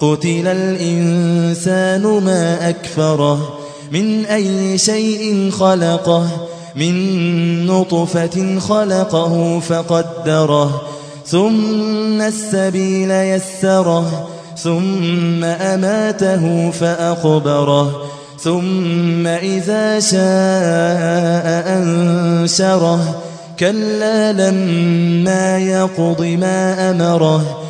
قتل الإنسان ما أكفره من أي شيء خلقه من نطفة خلقه فقدره ثم السبيل يسره ثم أماته فأقبره ثم إذا شاء أنشره كلا لما يقض ما أمره.